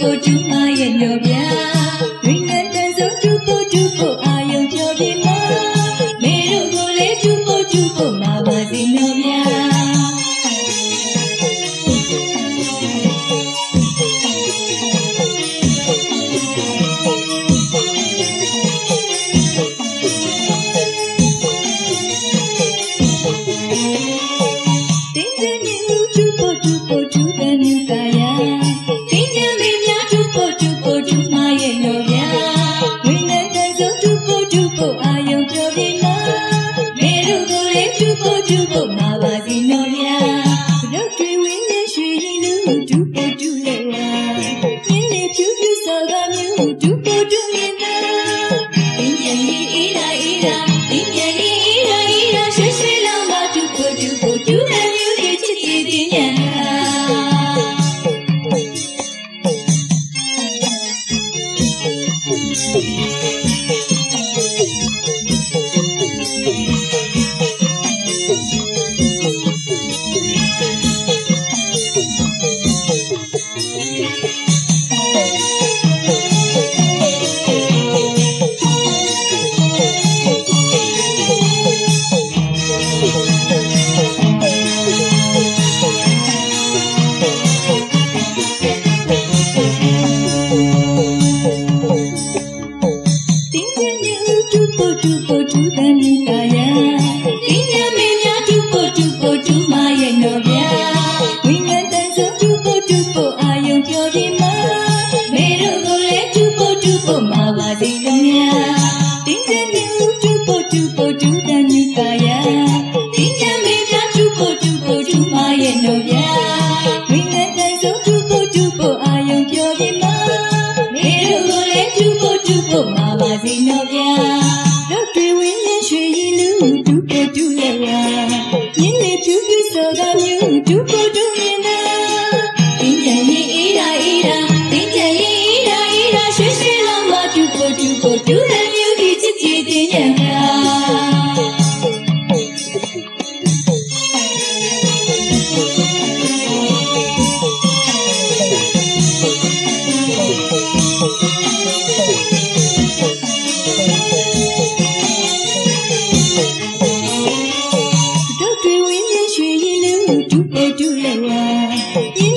Go to my and your နော်ဒီနော်မေလူတို့လေးချူဖို့ချူဖို့မှာပါစီနော်ဗျာဘုတ်တွေဝင်းနဲ့ရွှေရင်လူဒူပိုဒူလေးဝါပြင်းလေးဖြူဖြူစောကမျိုးဒူပိုဒူမြင်နာအင်းအင်းအေးလာအေးလာ 祝福，祝福，祝嘟嘟。 ပြန်တို့တွေဝင်ရွှေရီလူဒုက္ခဒုရရ do tulenya.